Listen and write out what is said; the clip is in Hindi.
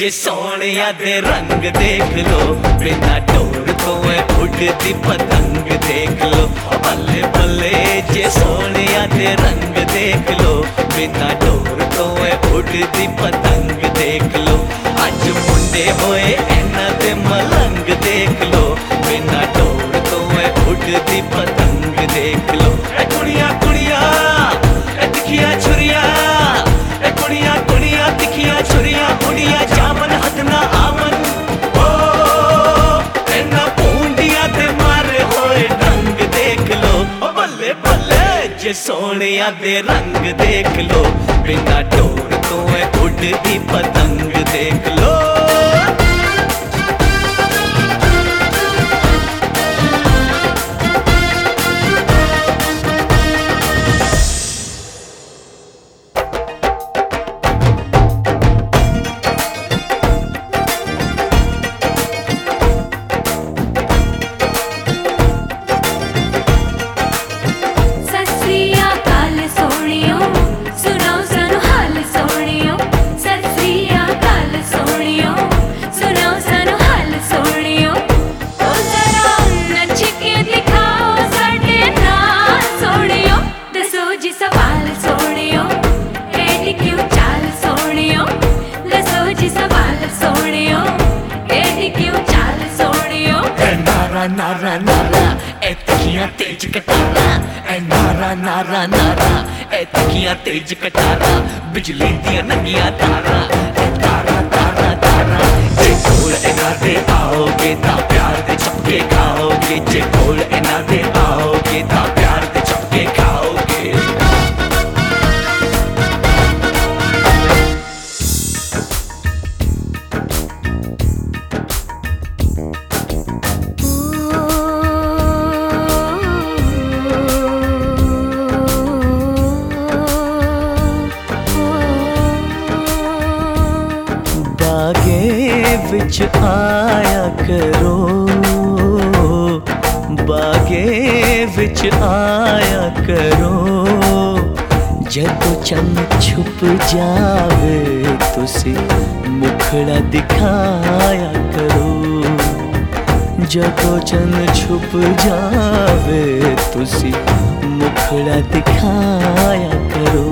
ਜੇ ਸੋਹਣਿਆ ਦੇ ਰੰਗ ਦੇਖ ਲੋ, ਬਿਨਾ ਢੋਰ ਤੋਂ ਐ ਉੱਡਦੀ ਪਤੰਗ ਦੇਖ ਲੋ। ਬੱਲੇ ਬੱਲੇ ਜੇ ਸੋਹਣਿਆ ਦੇ ਰੰਗ ਦੇਖ ਲੋ, ਬਿਨਾ ਢੋਰ ਤੋਂ ਐ ਉੱਡਦੀ ਪਤੰਗ ਦੇਖ ਲੋ। ਅੱਜ ਮੁੰਡੇ ਹੋਏ ਇਹਨਾਂ ਦੇ ਮਲੰਗ ਦੇਖ ਲੋ, ਬਿਨਾ ਢੋਰ ਤੋਂ ਐ ਉੱਡਦੀ ਪਤੰਗ ਦੇਖ ਲੋ। ਐ ਕੁੜੀਆਂ ਬੱਲੇ ਜੇ ਦੇ ਰੰਗ ਦੇਖ ਲੋ ਬਿਨਾ ਡੋਰ ਤੋਂ ਐ ਉੱਡਦੀ ਪਤੰਗ ਦੇਖ ਲੋ nara nara एतकिया तेज कटारा, ए नारा नारा नारा एतकिया तेज कटारा, बिजली दिया नंगिया तारा, ए तारा तारा तारा ये ज़ोर ए नारे आओगे तारा। बिच आया करो, बागे बिच आया करो। जदों चंद छुप जावे, तुसी मुखड़ा दिखाया करो। जदों चंद छुप जावे, तुसी मुखड़ा दिखाया करो।